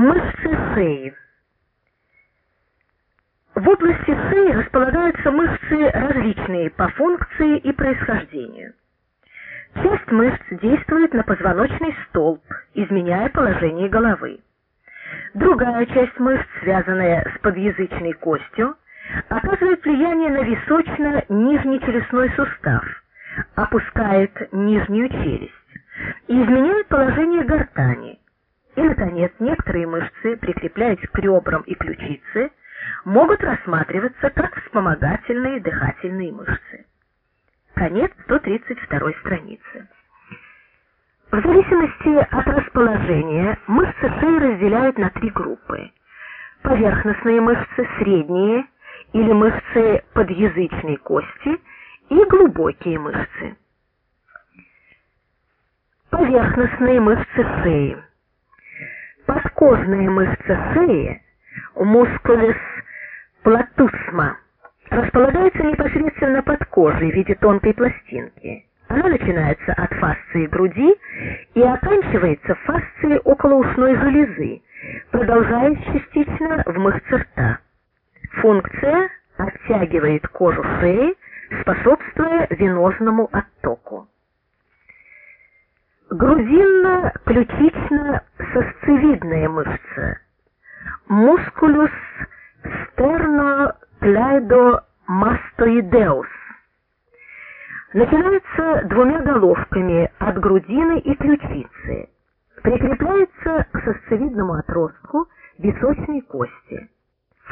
Мышцы шеи. В области шеи располагаются мышцы различные по функции и происхождению. Часть мышц действует на позвоночный столб, изменяя положение головы. Другая часть мышц, связанная с подъязычной костью, оказывает влияние на височно-нижний челюстной сустав, опускает нижнюю челюсть и изменяет положение гортани. И, наконец, некоторые мышцы, прикрепляясь к ребрам и ключице, могут рассматриваться как вспомогательные дыхательные мышцы. Конец 132 страницы. В зависимости от расположения мышцы шеи разделяют на три группы. Поверхностные мышцы, средние или мышцы подъязычной кости и глубокие мышцы. Поверхностные мышцы шеи. Подкожная мышца шеи, мускулис платусма, располагается непосредственно под кожей в виде тонкой пластинки. Она начинается от фасции груди и оканчивается фасцией околоушной железы, продолжаясь частично в мышце рта. Функция оттягивает кожу шеи, способствуя венозному оттоку. Грудинно-ключично-сосцевидная мышца. Мускулюс стерноклайдомастоидеус. Начинается двумя головками от грудины и ключицы. Прикрепляется к сосцевидному отростку височной кости.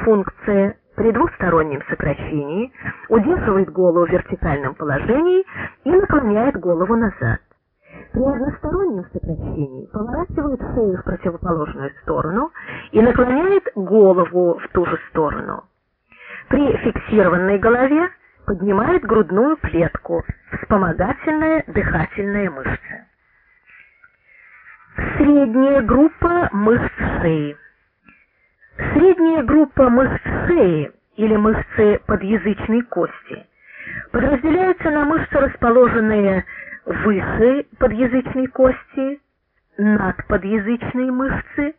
Функция при двустороннем сокращении удерживает голову в вертикальном положении и наклоняет голову назад. При одностороннем сокращении поворачивает шею в противоположную сторону и наклоняет голову в ту же сторону. При фиксированной голове поднимает грудную клетку, вспомогательная дыхательная мышца. Средняя группа мышц шеи. Средняя группа мышц шеи или мышцы подъязычной кости подразделяется на мышцы, расположенные выше подъязычной кости, надподъязычные мышцы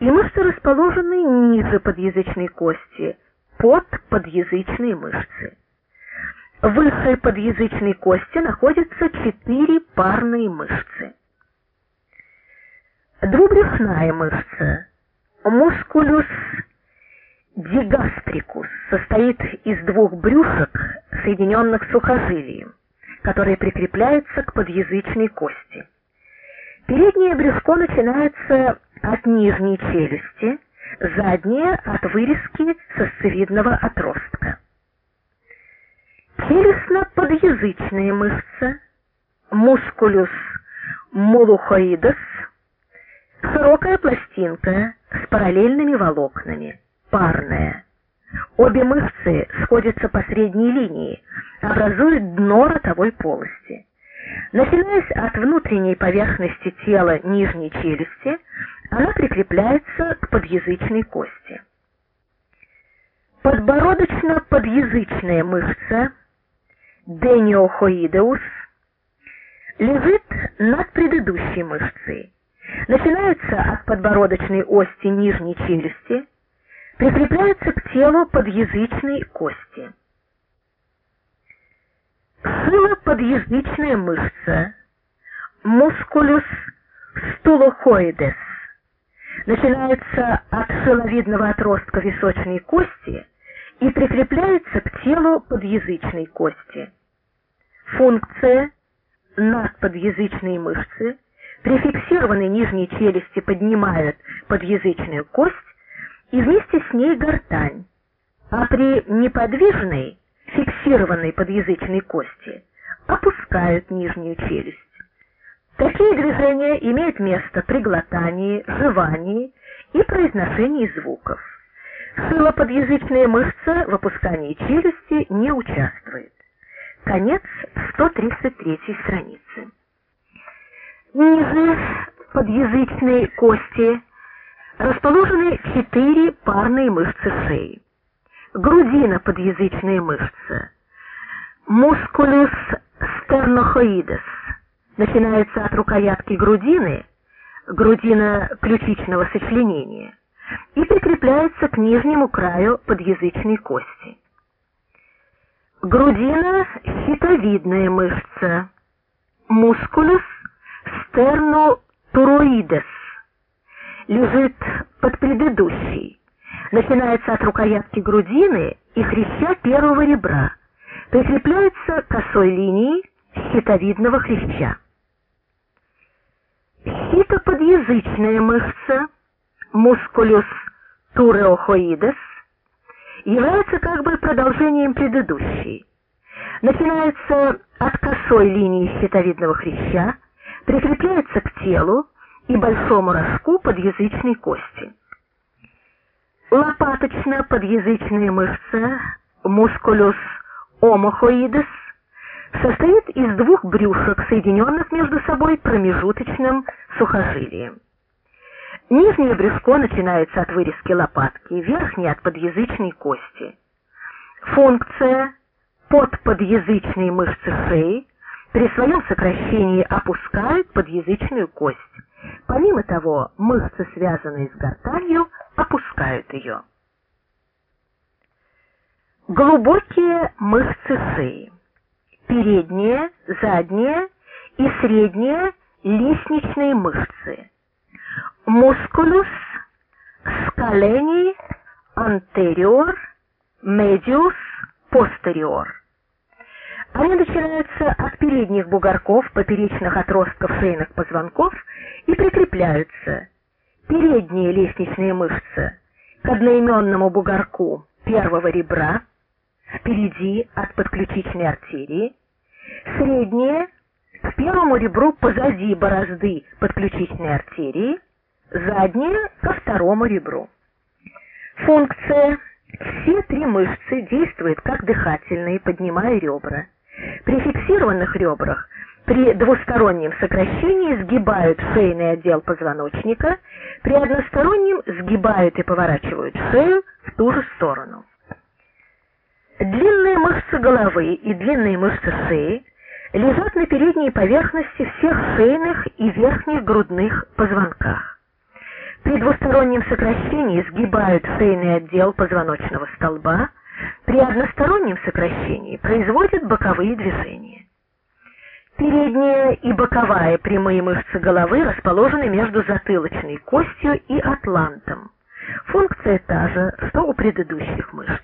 и мышцы, расположенные ниже подъязычной кости, подподъязычные мышцы. Выше подъязычной кости находятся четыре парные мышцы. Двубрюшная мышца, мускулюс дигастрикус, состоит из двух брюшек, соединенных сухожилием которые прикрепляются к подъязычной кости. Переднее брюшко начинается от нижней челюсти, заднее от вырезки сосцевидного отростка. Челюстно-подъязычная мышца, мускулюс молухоидос, широкая пластинка с параллельными волокнами, парная. Обе мышцы сходятся по средней линии, образуют дно ротовой полости. Начинаясь от внутренней поверхности тела нижней челюсти, она прикрепляется к подъязычной кости. Подбородочно-подъязычная мышца дениохоидеус лежит над предыдущей мышцей. Начинается от подбородочной ости нижней челюсти, прикрепляется к телу подъязычной кости. Шилоподъязычная мышца, мускулюс стулохоидес, начинается от шиловидного отростка височной кости и прикрепляется к телу подъязычной кости. Функция надподъязычные мышцы при фиксированной нижней челюсти поднимают подъязычную кость и вместе с ней гортань, а при неподвижной, фиксированной подъязычной кости опускают нижнюю челюсть. Такие движения имеют место при глотании, жевании и произношении звуков. Шилоподъязычная мышца в опускании челюсти не участвует. Конец 133 страницы. Ниже подъязычной кости расположены четыре парные мышцы шеи. Грудина подъязычная мышца. Мускулюс стернохоидес начинается от рукоятки грудины, грудина ключичного сочленения, и прикрепляется к нижнему краю подъязычной кости. Грудина – щитовидная мышца, мускулус стернотуроидес, лежит под предыдущей, начинается от рукоятки грудины и хряща первого ребра, прикрепляется косой линией щитовидного хряща. Щитоподъязычная мышца, мускулюс туреохоидес, является как бы продолжением предыдущей. Начинается от косой линии щитовидного хряща, прикрепляется к телу и большому рожку подъязычной кости. Лопаточно-подъязычная мышца, мускулюс омохоидес, состоит из двух брюшек, соединенных между собой промежуточным сухожилием. Нижнее брюшко начинается от вырезки лопатки, верхнее от подъязычной кости. Функция подподъязычной мышцы шеи при своем сокращении опускает подъязычную кость. Помимо того, мышцы, связанные с гортанью, опускают ее. Глубокие мышцы шеи. Передние, задние и средние лестничные мышцы musculus scaleni anterior medius posterior. Они начинаются от передних бугорков поперечных отростков шейных позвонков и прикрепляются. Передние лестничные мышцы к одноименному бугорку первого ребра, впереди от подключичной артерии, средние к первому ребру позади борозды подключичной артерии, заднее ко второму ребру. Функция. Все три мышцы действуют как дыхательные, поднимая ребра. При фиксированных ребрах при двустороннем сокращении сгибают шейный отдел позвоночника, при одностороннем сгибают и поворачивают шею в ту же сторону. Длинные мышцы головы и длинные мышцы шеи лежат на передней поверхности всех шейных и верхних грудных позвонках. При двустороннем сокращении сгибают шейный отдел позвоночного столба, при одностороннем сокращении производят боковые движения. Передняя и боковая прямые мышцы головы расположены между затылочной костью и атлантом. Функция та же, что у предыдущих мышц.